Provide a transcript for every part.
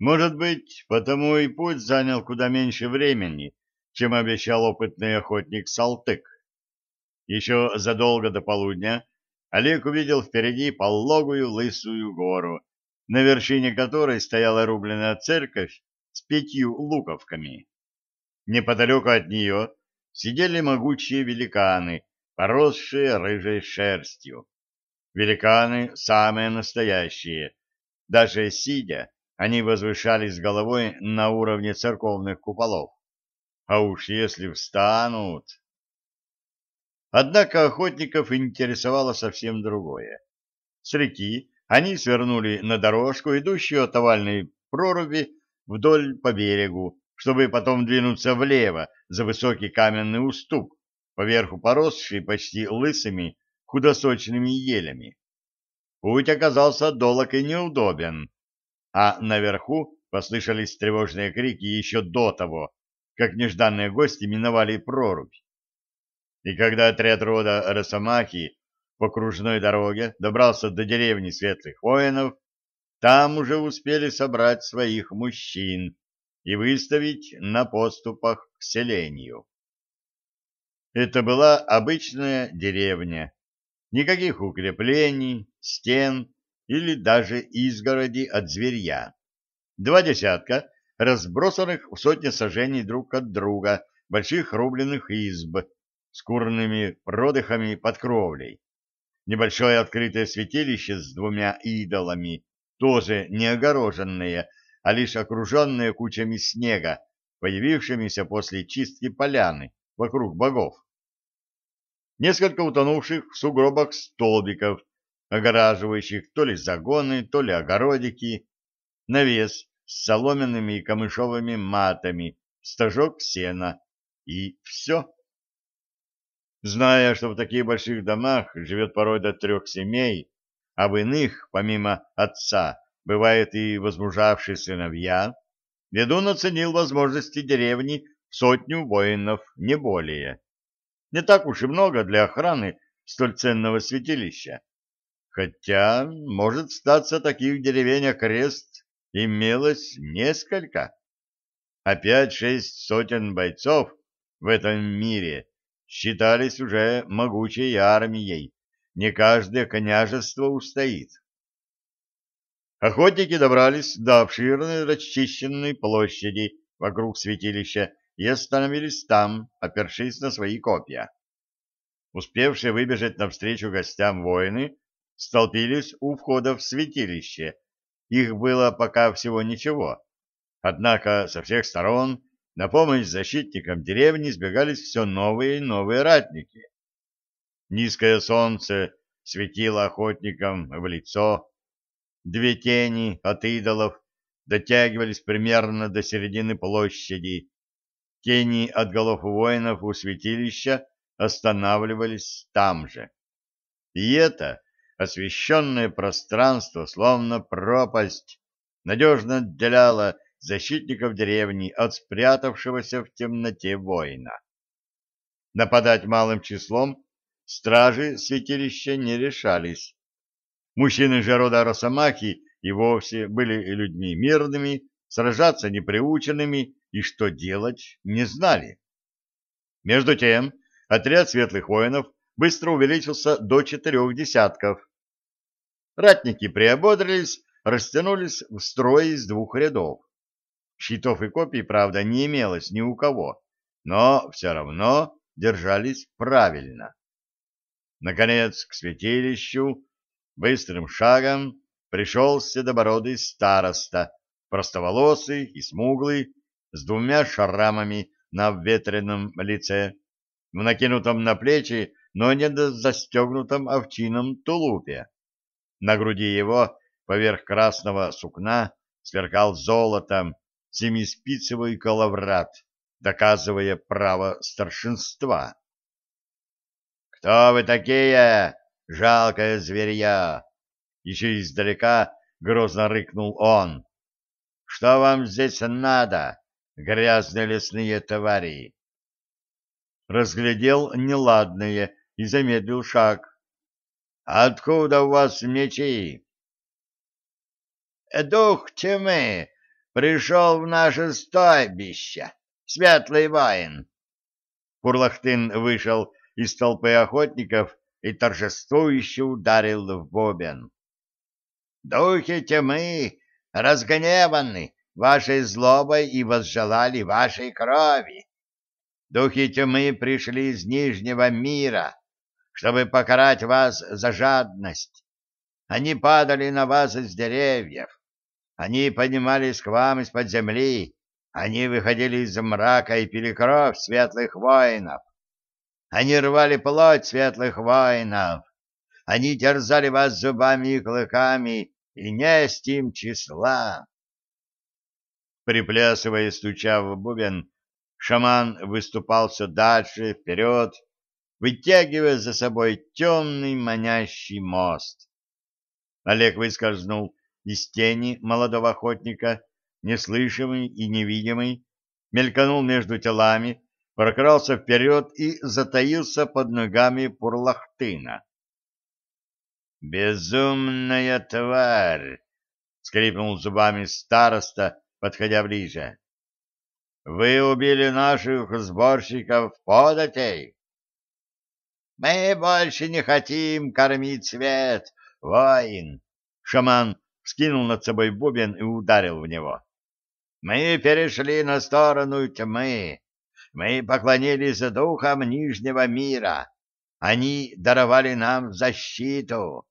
Может быть, потому и путь занял куда меньше времени, чем обещал опытный охотник Салтык. Еще задолго до полудня Олег увидел впереди пологую лысую гору, на вершине которой стояла рубленная церковь с пятью луковками. Неподалеку от нее сидели могучие великаны, поросшие рыжей шерстью. Великаны самые настоящие. Даже сидя, они возвышались головой на уровне церковных куполов. А уж если встанут... Однако охотников интересовало совсем другое. С реки они свернули на дорожку, идущую от овальной проруби вдоль по берегу, чтобы потом двинуться влево за высокий каменный уступ, поверху поросший почти лысыми худосочными елями. Путь оказался долог и неудобен, а наверху послышались тревожные крики еще до того, как нежданные гости миновали прорубь. И когда отряд рода Росомахи по кружной дороге добрался до деревни Светлых Воинов, там уже успели собрать своих мужчин, и выставить на поступах к селению. Это была обычная деревня. Никаких укреплений, стен или даже изгороди от зверья. Два десятка разбросанных в сотни сажений друг от друга больших рубленых изб с курными продыхами под кровлей. Небольшое открытое святилище с двумя идолами, тоже не огороженное, а лишь окруженные кучами снега, появившимися после чистки поляны вокруг богов. Несколько утонувших в сугробах столбиков, огораживающих то ли загоны, то ли огородики, навес с соломенными и камышовыми матами, стажок сена и все. Зная, что в таких больших домах живет порой до трех семей, а в иных, помимо отца, бывают и возмужавшие сыновья, ведун оценил возможности деревни в сотню воинов, не более. Не так уж и много для охраны столь ценного святилища. Хотя, может статься таких деревень окрест имелось несколько. А пять-шесть сотен бойцов в этом мире считались уже могучей армией. Не каждое княжество устоит. Охотники добрались до обширной расчищенной площади вокруг святилища и остановились там, опершись на свои копья. Успевшие выбежать навстречу гостям воины столпились у входа в святилище. Их было пока всего ничего. Однако со всех сторон на помощь защитникам деревни сбегались все новые и новые ратники. Низкое солнце светило охотникам в лицо, Две тени от идолов дотягивались примерно до середины площади. Тени от голов воинов у святилища останавливались там же. И это освещенное пространство, словно пропасть, надежно отделяло защитников деревни от спрятавшегося в темноте воина. Нападать малым числом стражи святилища не решались. Мужчины же рода Росомахи и вовсе были людьми мирными, сражаться неприученными и что делать не знали. Между тем, отряд светлых воинов быстро увеличился до четырех десятков. Ратники приободрились, растянулись в строй из двух рядов. Щитов и копий, правда, не имелось ни у кого, но все равно держались правильно. Наконец, к святилищу быстрым шагом пришел седобородый староста, простоволосый и смуглый, с двумя шрамами на обветренном лице, в накинутом на плечи, но не застегнутом овчином тулупе. На груди его, поверх красного сукна, сверкал золотом семиспицевый коловрат, доказывая право старшинства. «Кто вы такие?» жалкое зверья! Еще издалека грозно рыкнул он. Что вам здесь надо, грязные лесные твари? Разглядел неладное и замедлил шаг. Откуда у вас мечи? Дух тьмы, пришел в наше стойбище, светлый воин. Пурлахтын вышел из толпы охотников и торжествующе ударил в бобен. «Духи тьмы разгневаны вашей злобой и возжелали вашей крови. Духи тьмы пришли из Нижнего мира, чтобы покарать вас за жадность. Они падали на вас из деревьев. Они поднимались к вам из-под земли. Они выходили из мрака и пили кровь светлых воинов. Они рвали плоть светлых воинов. Они терзали вас зубами и клыками, и несть им числа. Приплясывая и стуча в бубен, шаман выступал все дальше, вперед, вытягивая за собой темный манящий мост. Олег выскользнул из тени молодого охотника, неслышимый и невидимый, мельканул между телами, прокрался вперед и затаился под ногами Пурлахтына. «Безумная тварь!» — скрипнул зубами староста, подходя ближе. «Вы убили наших сборщиков податей!» «Мы больше не хотим кормить свет, воин!» Шаман вскинул над собой бубен и ударил в него. «Мы перешли на сторону тьмы. Мы поклонились духам Нижнего мира. Они даровали нам защиту.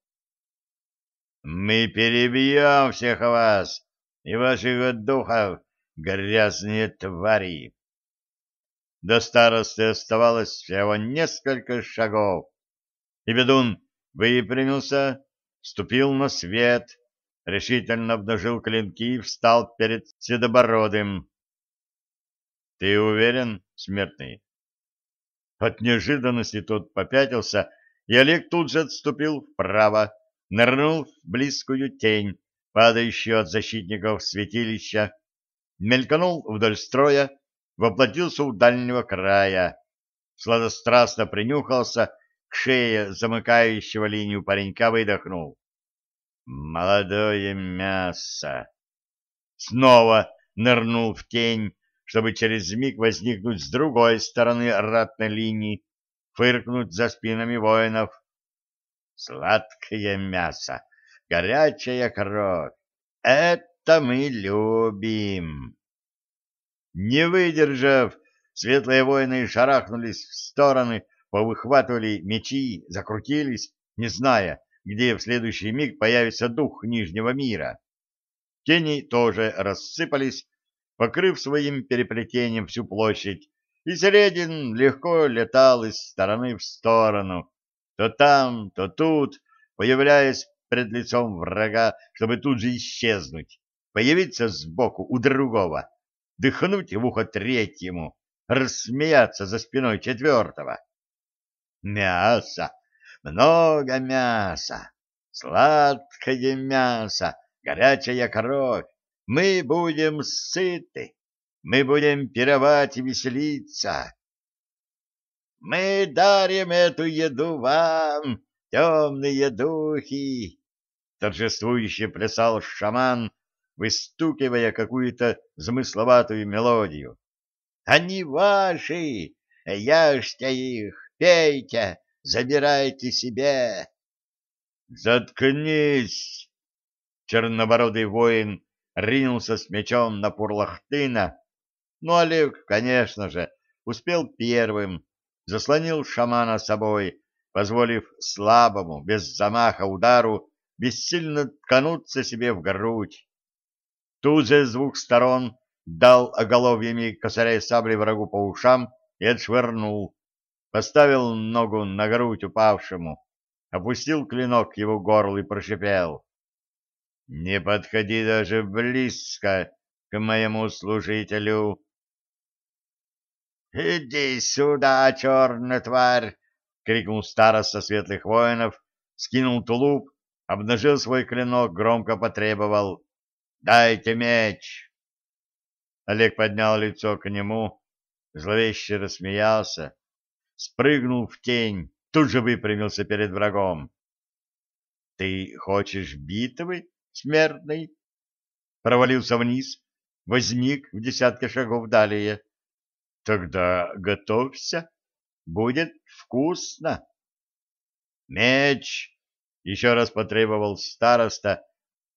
Мы перебьем всех вас и ваших духов, грязные твари. До старости оставалось всего несколько шагов, и ведун выпрямился, ступил на свет, решительно обнажил клинки и встал перед Седобородым. — Ты уверен, смертный? От неожиданности тот попятился, и Олег тут же отступил вправо, нырнул в близкую тень, падающую от защитников святилища, мельканул вдоль строя, воплотился у дальнего края, сладострастно принюхался к шее замыкающего линию паренька, выдохнул. «Молодое мясо!» Снова нырнул в тень, чтобы через миг возникнуть с другой стороны ратной линии, фыркнуть за спинами воинов, Сладкое мясо, горячая кровь. Это мы любим. Не выдержав, светлые воины шарахнулись в стороны, повыхватывали мечи, закрутились, не зная, где в следующий миг появится дух Нижнего мира. Тени тоже рассыпались, покрыв своим переплетением всю площадь, и Середин легко летал из стороны в сторону, то там, то тут, появляясь пред лицом врага, чтобы тут же исчезнуть, появиться сбоку у другого, дыхнуть в ухо третьему, рассмеяться за спиной четвертого. Мясо, много мяса, сладкое мясо, горячая кровь. Мы будем сыты, мы будем пировать и веселиться. Мы дарим эту еду вам, темные духи! Торжествующе плясал шаман, выстукивая какую-то замысловатую мелодию. Они ваши! Ешьте их, пейте, забирайте себе! Заткнись! Чернобородый воин ринулся с мечом на Пурлахтына, но Олег, конечно же, успел первым заслонил шамана собой, позволив слабому, без замаха удару, бессильно ткнуться себе в грудь. Тут же с двух сторон дал оголовьями косарей сабли врагу по ушам и отшвырнул, поставил ногу на грудь упавшему, опустил клинок к его горлу и прошипел. «Не подходи даже близко к моему служителю, «Иди сюда, черная тварь!» — крикнул староста светлых воинов, скинул тулуп, обнажил свой клинок, громко потребовал. «Дайте меч!» Олег поднял лицо к нему, зловеще рассмеялся, спрыгнул в тень, тут же выпрямился перед врагом. «Ты хочешь битвы, смертный?» Провалился вниз, возник в десятке шагов далее. Тогда готовься, будет вкусно. Меч! Еще раз потребовал староста,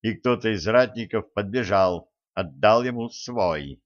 и кто-то из ратников подбежал, отдал ему свой.